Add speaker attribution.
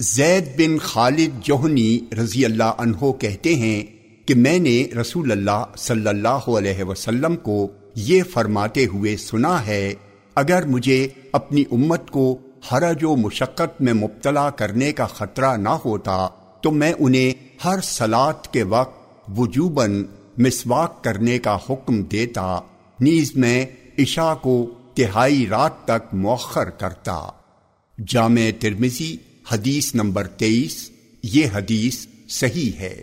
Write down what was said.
Speaker 1: زید بن خالد جوہنی رضی اللہ عنہ کہتے ہیں کہ میں نے رسول اللہ صلی اللہ علیہ وسلم کو یہ فرماتے ہوئے سنا ہے، اگر مجھے اپنی امت کو حرج و مشقت میں مبتلا کرنے کا خطرہ نہ ہوتا تو میں انہیں ہر سلاد کے وقت وجوباً مسواک کرنے کا حکم دیتا، نیز میں عشاء کو تہائی رات تک مؤخر کرتا۔ جامع ترمزی حدیث نمبر تیئیس یہ حدیث صحیح ہے۔